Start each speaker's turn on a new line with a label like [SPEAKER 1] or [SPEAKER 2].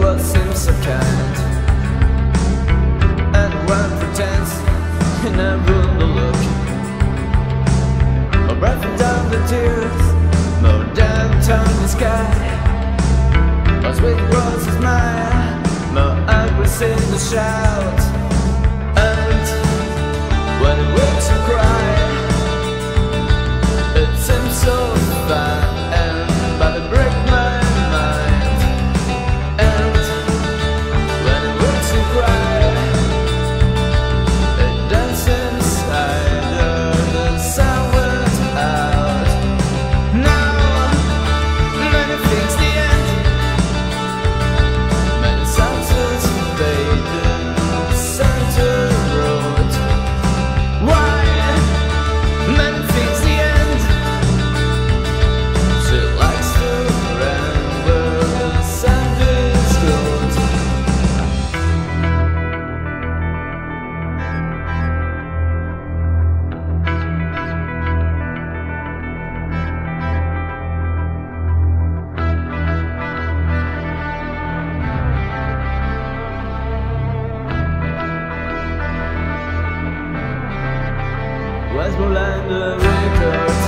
[SPEAKER 1] what seems so kind. And one pretends he never look. More breath down the tears More downtown the sky. More sweet roses mine More aggressive the shout. was more than the record.